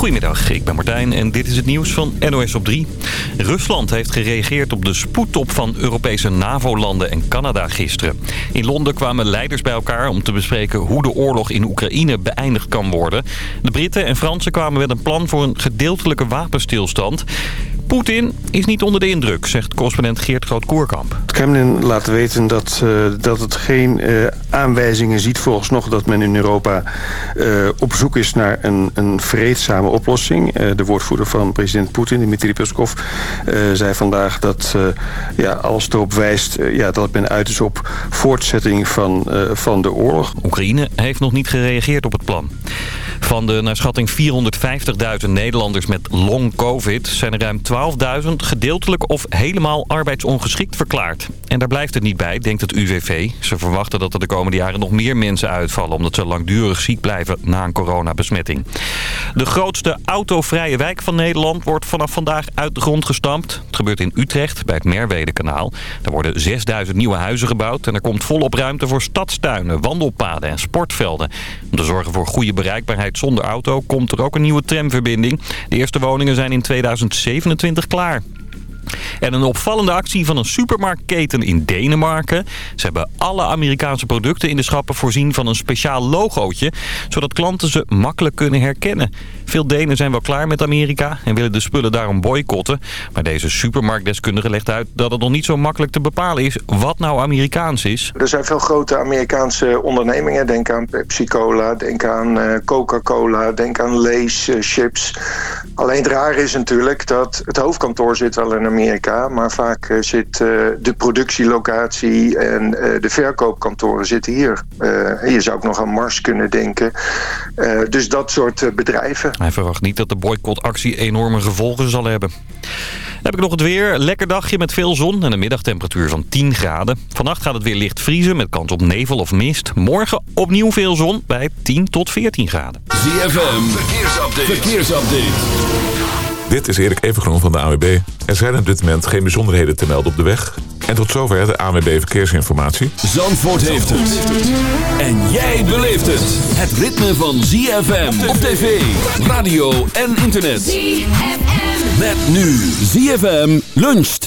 Goedemiddag, ik ben Martijn en dit is het nieuws van NOS op 3. Rusland heeft gereageerd op de spoedtop van Europese NAVO-landen en Canada gisteren. In Londen kwamen leiders bij elkaar om te bespreken hoe de oorlog in Oekraïne beëindigd kan worden. De Britten en Fransen kwamen met een plan voor een gedeeltelijke wapenstilstand. Poetin is niet onder de indruk, zegt correspondent Geert Groot-Koerkamp. Het Kremlin laat weten dat, uh, dat het geen uh, aanwijzingen ziet nog dat men in Europa uh, op zoek is naar een, een vreedzame oplossing. de woordvoerder van president Poetin, Dmitri Peskov, zei vandaag dat ja, alles erop wijst ja, dat men uit is op voortzetting van, van de oorlog. Oekraïne heeft nog niet gereageerd op het plan. Van de naar schatting 450.000 Nederlanders met long covid zijn er ruim 12.000 gedeeltelijk of helemaal arbeidsongeschikt verklaard. En daar blijft het niet bij, denkt het UWV. Ze verwachten dat er de komende jaren nog meer mensen uitvallen... omdat ze langdurig ziek blijven na een coronabesmetting. De grootste autovrije wijk van Nederland wordt vanaf vandaag uit de grond gestampt. Het gebeurt in Utrecht, bij het Merwedekanaal. Er worden 6000 nieuwe huizen gebouwd... en er komt volop ruimte voor stadstuinen, wandelpaden en sportvelden. Om te zorgen voor goede bereikbaarheid zonder auto... komt er ook een nieuwe tramverbinding. De eerste woningen zijn in 2027 klaar. En een opvallende actie van een supermarktketen in Denemarken. Ze hebben alle Amerikaanse producten in de schappen voorzien van een speciaal logootje... zodat klanten ze makkelijk kunnen herkennen. Veel Denen zijn wel klaar met Amerika en willen de spullen daarom boycotten. Maar deze supermarktdeskundige legt uit dat het nog niet zo makkelijk te bepalen is wat nou Amerikaans is. Er zijn veel grote Amerikaanse ondernemingen. Denk aan Pepsi-Cola, denk aan eh, Coca-Cola, denk aan Lay's, uh, chips. Alleen het raar is natuurlijk dat het hoofdkantoor zit wel in Amerika... maar vaak uh, zit de productielocatie en de verkoopkantoren zitten hier. je zou ook nog aan Mars kunnen denken. dus dat soort bedrijven. Hij verwacht niet dat de boycottactie enorme gevolgen zal hebben. Dan heb ik nog het weer. Lekker dagje met veel zon en een middagtemperatuur van 10 graden. Vannacht gaat het weer licht vriezen met kans op nevel of mist. Morgen opnieuw veel zon bij 10 tot 14 graden. ZFM, verkeersupdate. verkeersupdate. Dit is Erik Evengroen van de AWB. Er zijn op dit moment geen bijzonderheden te melden op de weg. En tot zover de AWB Verkeersinformatie. Zandvoort heeft het. En jij beleeft het. Het ritme van ZFM op tv, radio en internet. ZFM. Met nu ZFM luncht.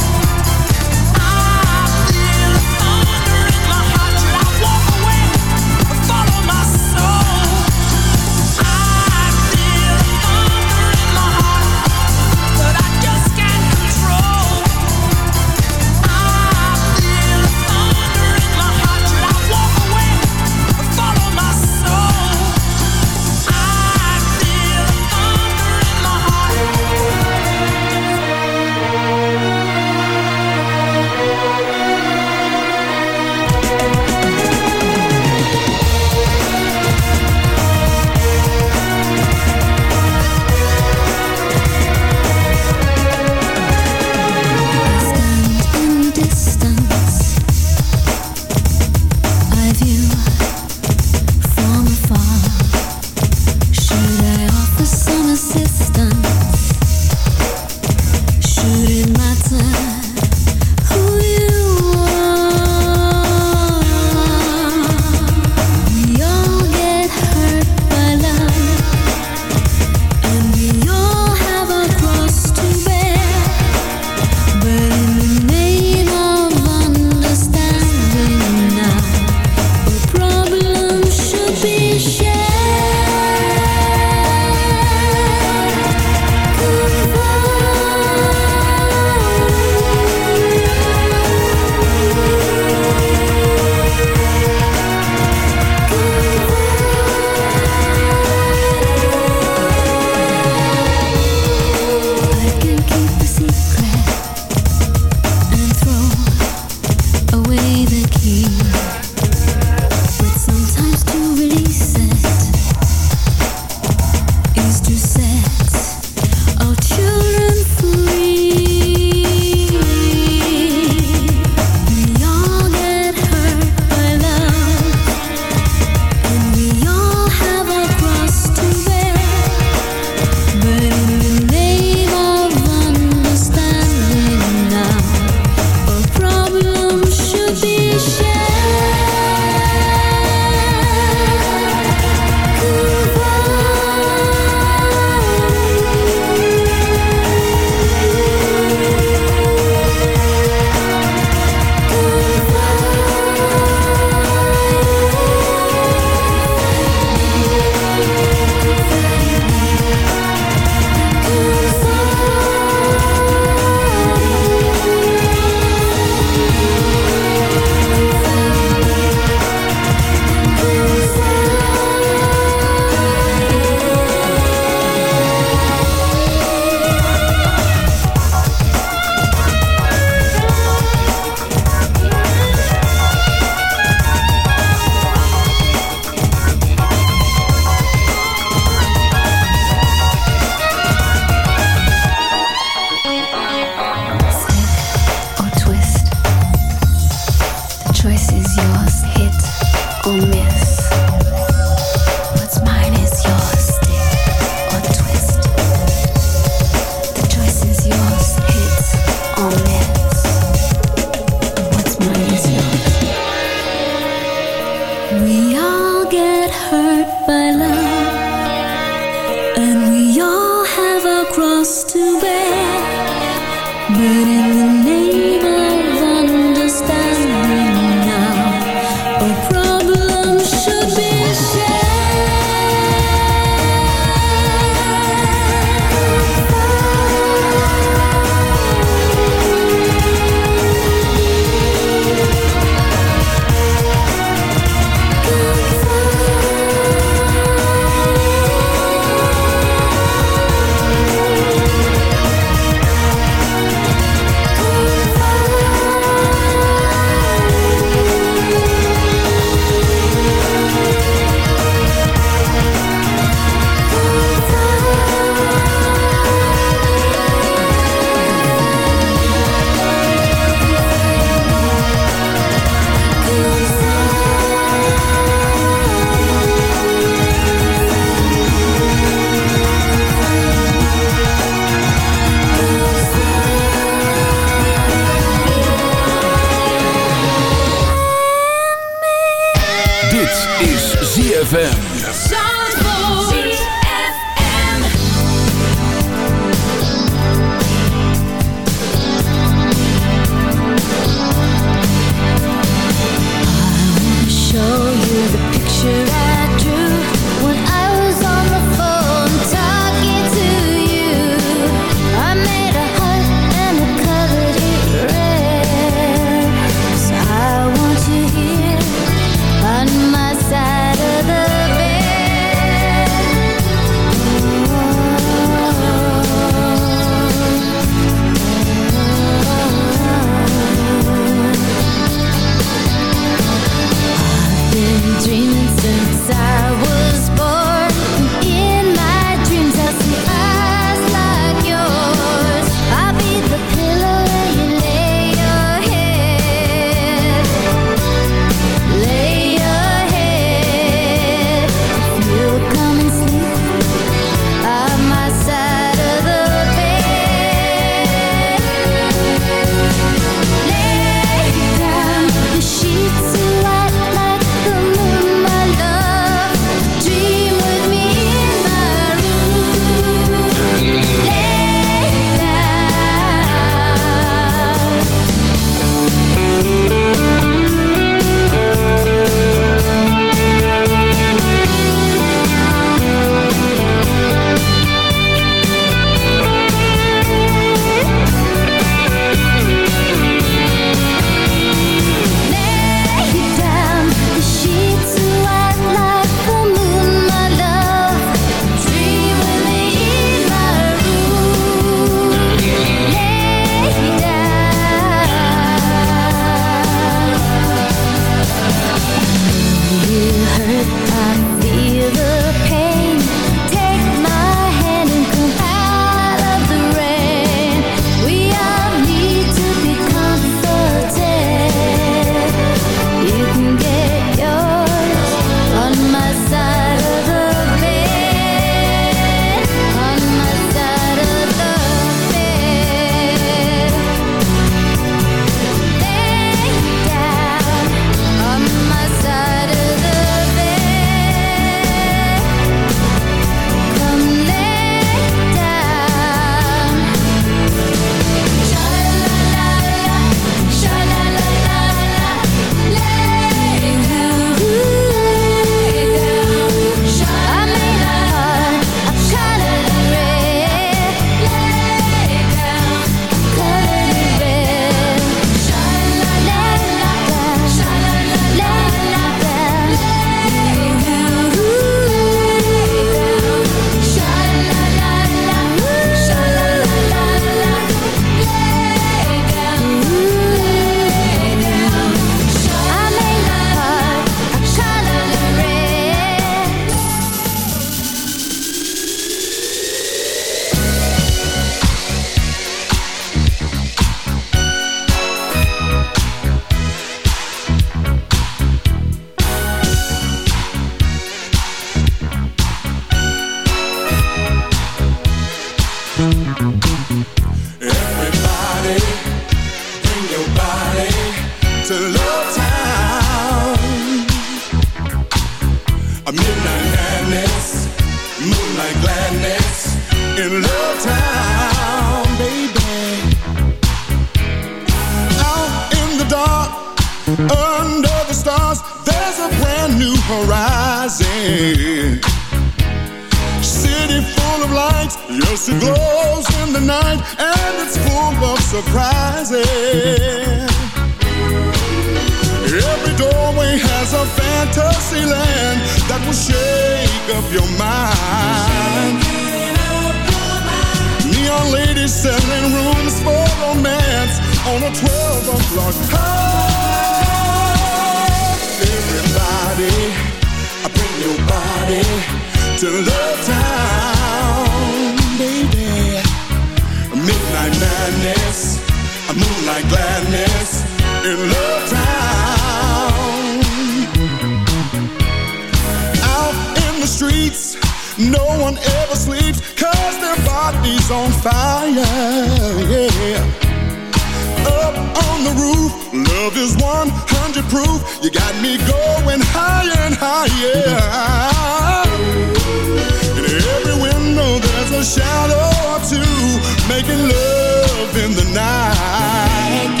Making love in the night.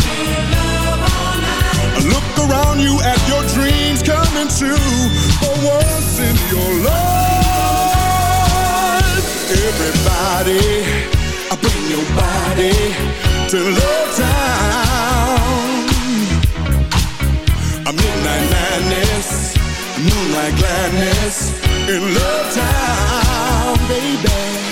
Look around you at your dreams coming true. For once in your life, everybody, bring your body to Love Town. Midnight madness, moonlight gladness in Love Town, baby.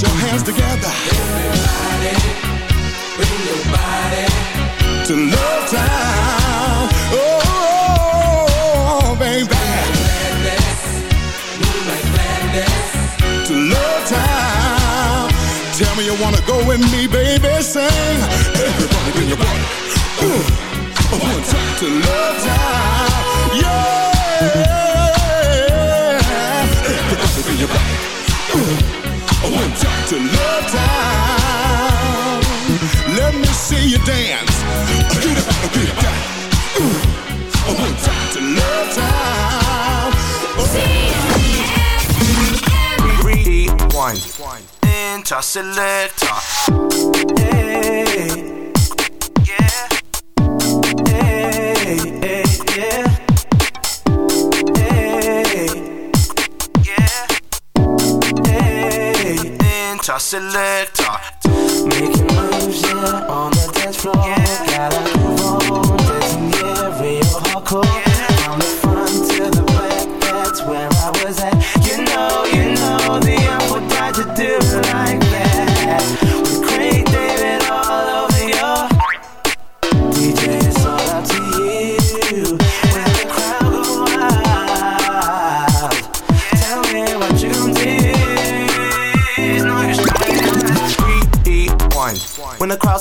Your hands together. Everybody, bring your body to Love Town. Oh, oh, oh, baby. To Love Town. Tell me you wanna go with me, baby. Sing. Everybody, bring your body. Ooh. One time to Love Town. Yeah. To Love Town. Let me see you dance. Get up, get down. Ooh. One time to Love Town. Interselector. Hey. Interselector.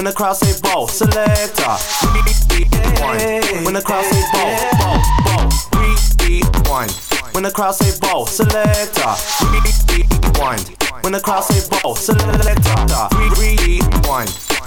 When the crowd say ball, selector. Rewind. When the crowd say ball, ball, ball. Rewind. When the crowd say ball, selector. Rewind. When the crowd say ball, selector. Rewind.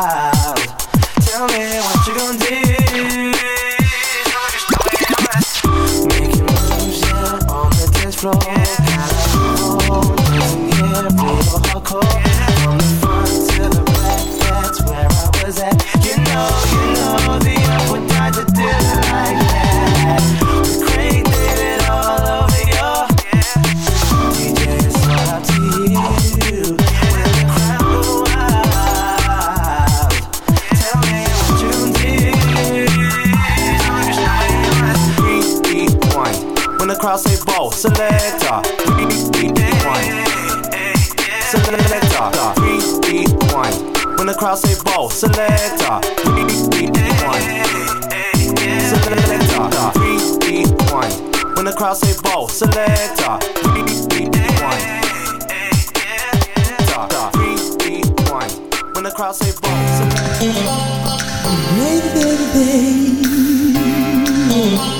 tell me what you gonna do. Making moves, yeah, on the dance floor. Yeah, hardcore. The front to the back, that's where I was at. You know, you know, the would to do like that. Crowd say ball, selector. Rewind. Selector. Rewind. When the crowd say ball, selector. Rewind. Selector. Rewind. When the crowd say ball, selector. Rewind. Rewind. When the crowd say ball, selector. My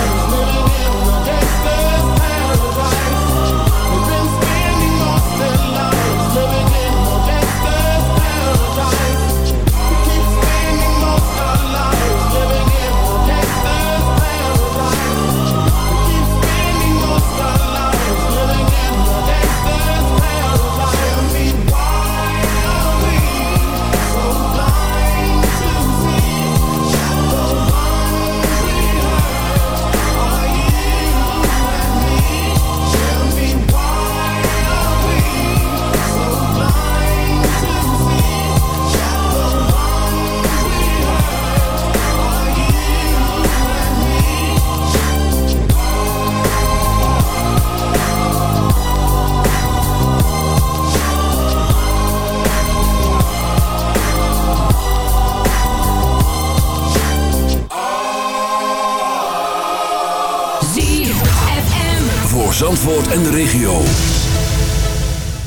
En de regio.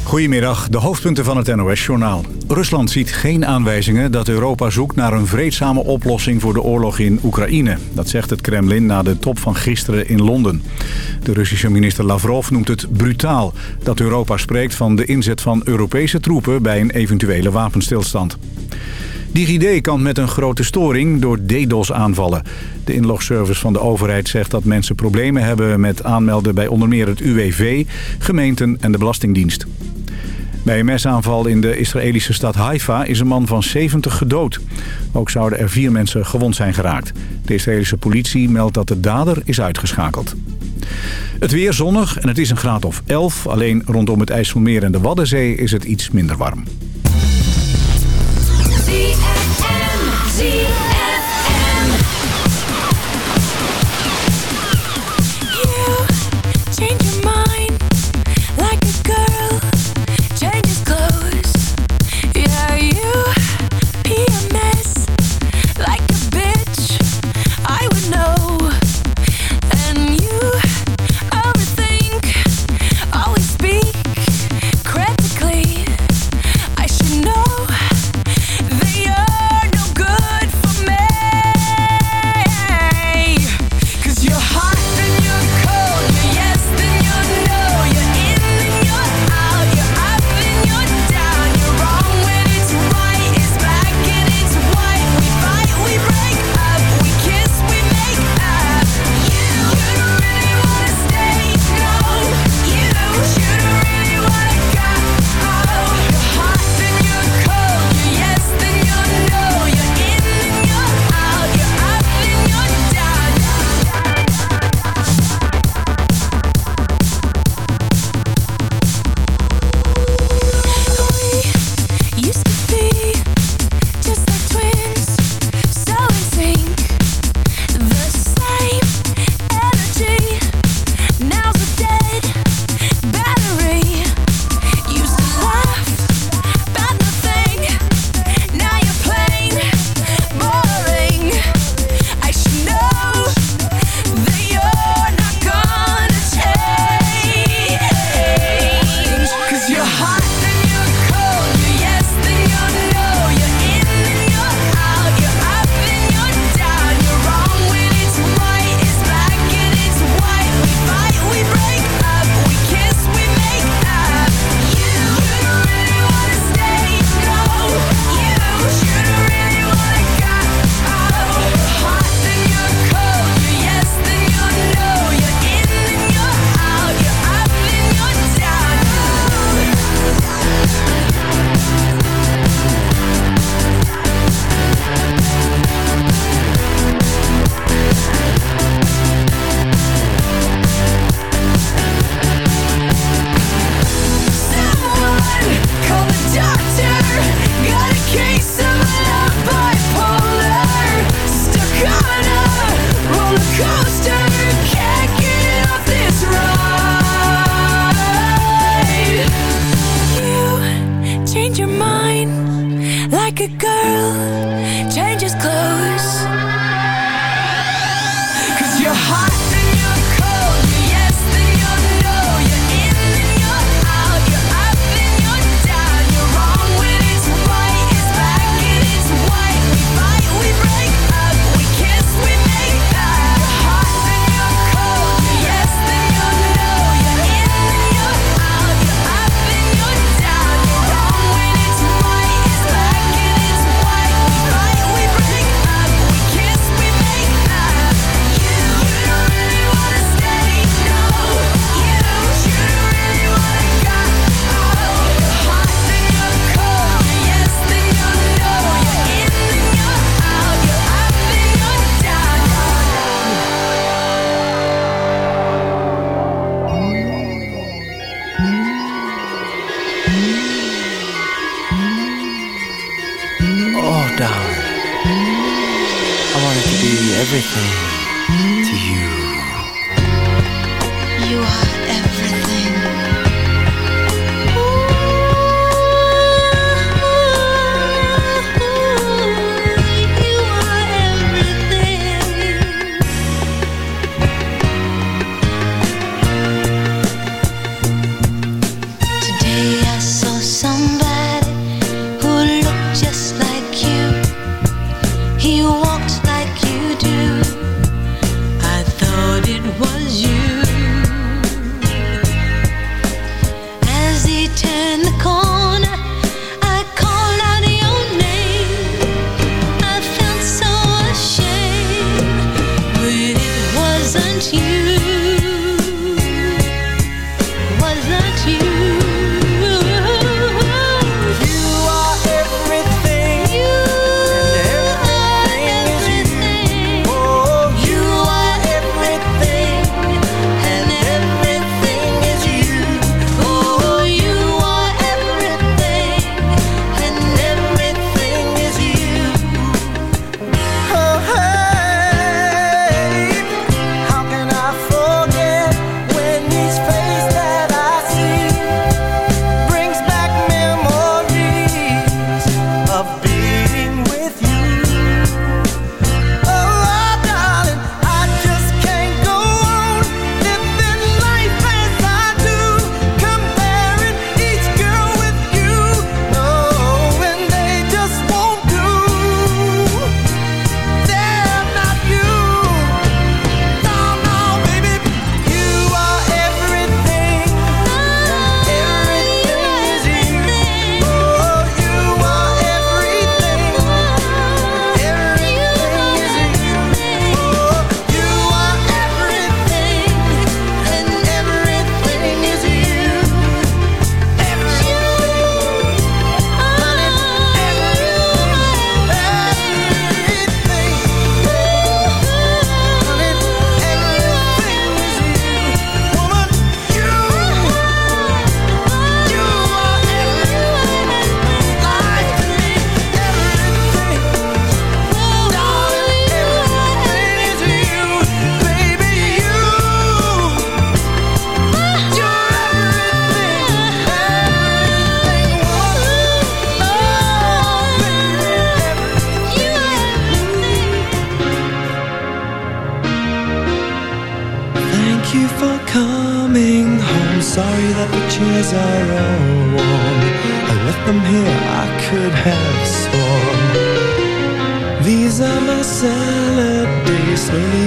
Goedemiddag, de hoofdpunten van het NOS-journaal. Rusland ziet geen aanwijzingen dat Europa zoekt naar een vreedzame oplossing voor de oorlog in Oekraïne. Dat zegt het Kremlin na de top van gisteren in Londen. De Russische minister Lavrov noemt het brutaal dat Europa spreekt van de inzet van Europese troepen bij een eventuele wapenstilstand. DigiD kan met een grote storing door DDoS aanvallen. De inlogservice van de overheid zegt dat mensen problemen hebben met aanmelden bij onder meer het UWV, gemeenten en de Belastingdienst. Bij een mesaanval in de Israëlische stad Haifa is een man van 70 gedood. Ook zouden er vier mensen gewond zijn geraakt. De Israëlische politie meldt dat de dader is uitgeschakeld. Het weer zonnig en het is een graad of 11. Alleen rondom het IJsselmeer en de Waddenzee is het iets minder warm. Change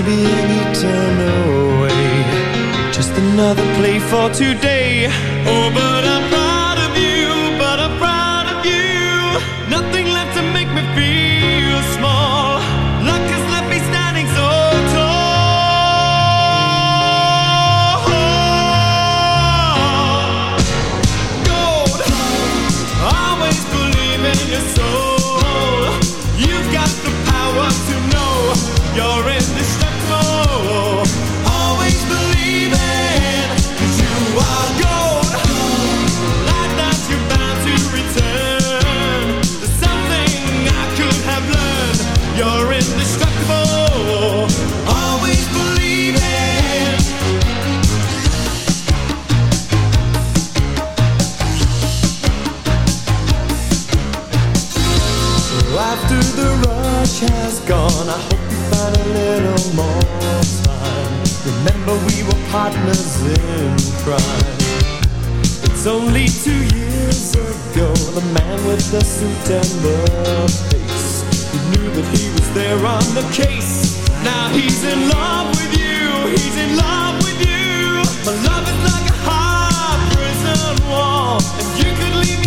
be an eternal way Just another play for today. Oh, but I'm partners in crime. It's only two years ago, the man with the suit and the face, who knew that he was there on the case. Now he's in love with you, he's in love with you. My love is like a hard prison wall, and you could leave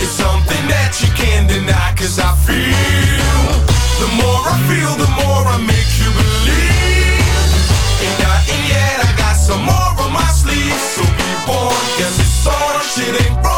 It's something that you can't deny Cause I feel The more I feel, the more I make you believe. Ain't nothing yet, I got some more on my sleeve. So be warned, cause it's on Shit ain't wrong,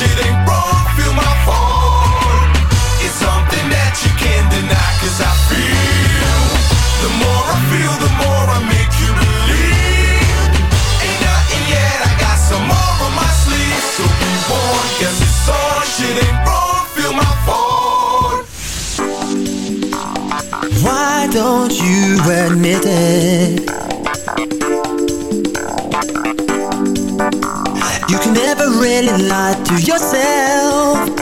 shit ain't wrong, feel my phone. It's something that you can't deny, cause I feel. The more I feel, the more I make you believe. Ain't nothing yet, I got some more on my sleeve. So be warned, guess it's on, shit ain't wrong, feel my phone. Why don't you admit it? You can never really lie to yourself.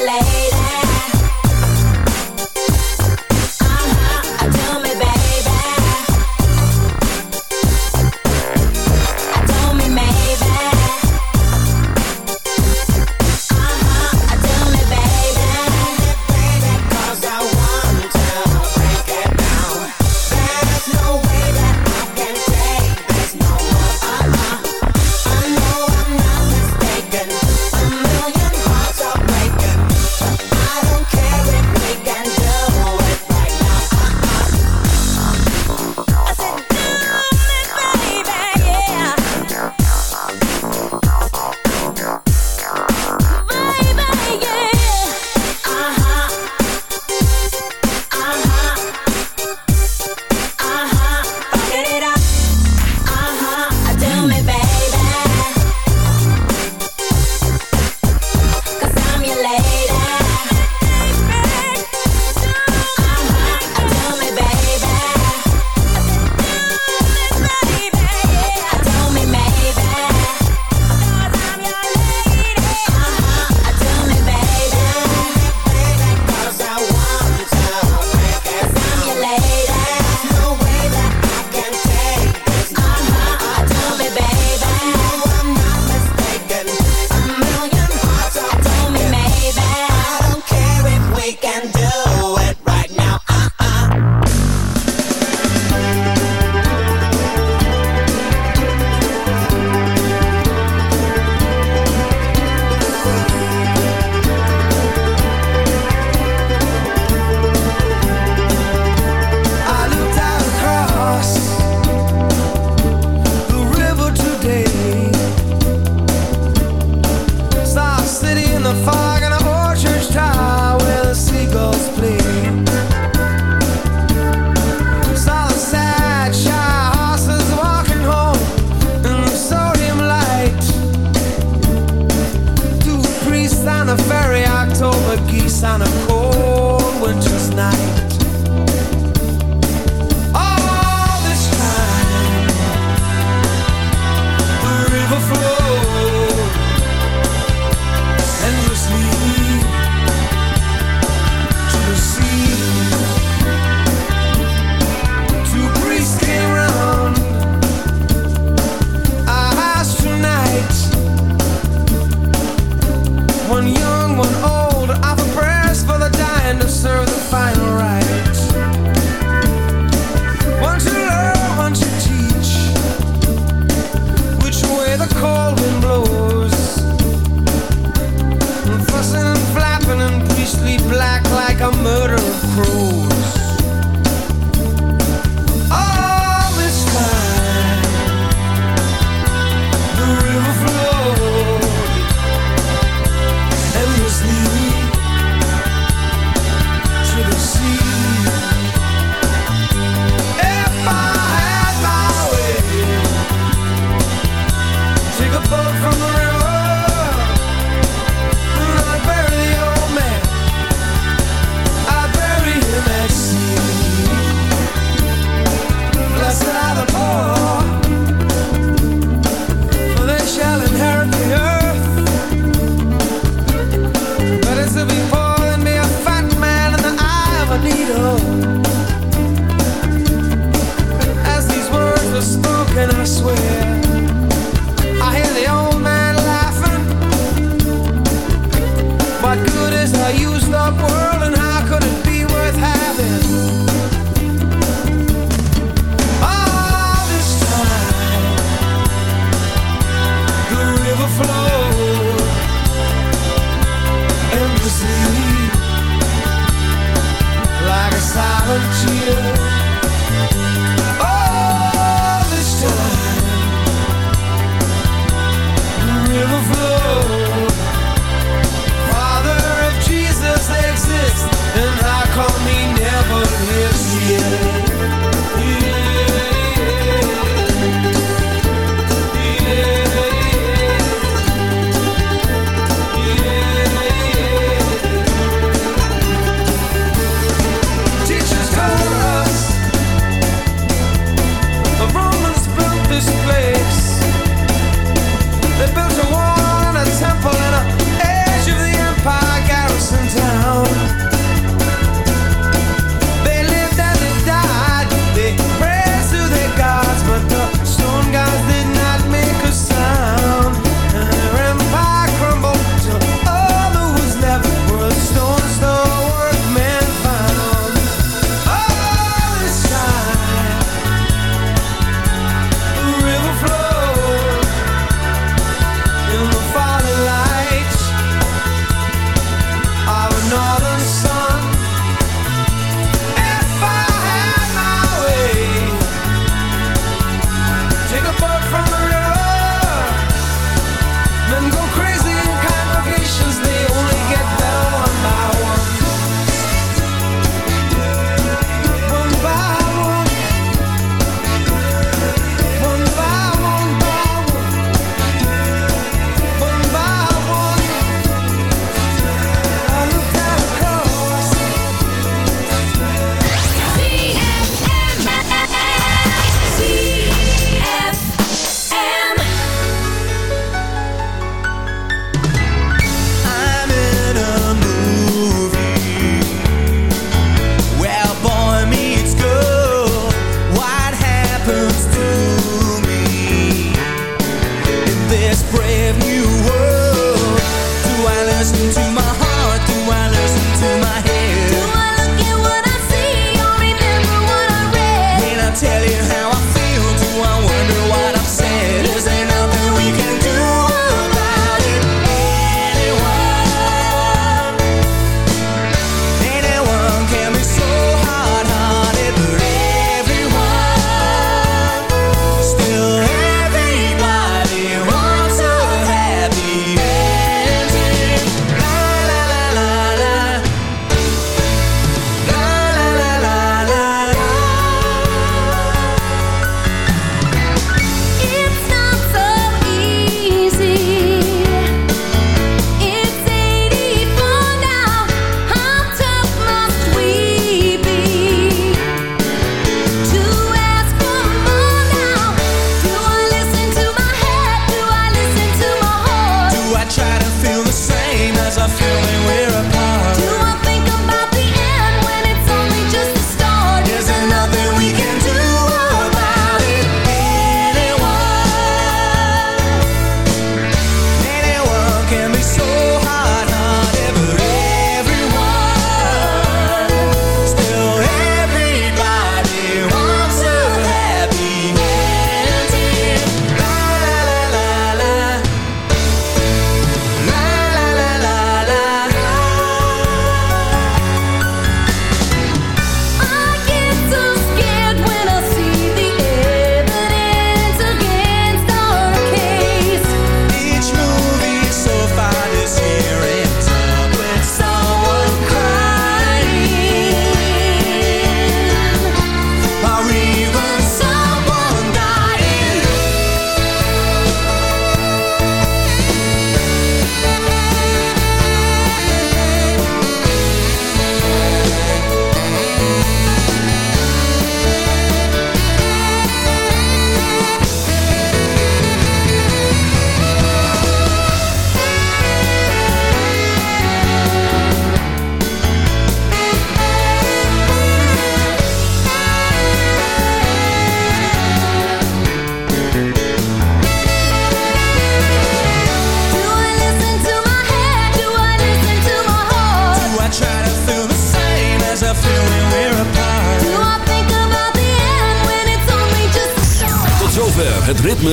LA.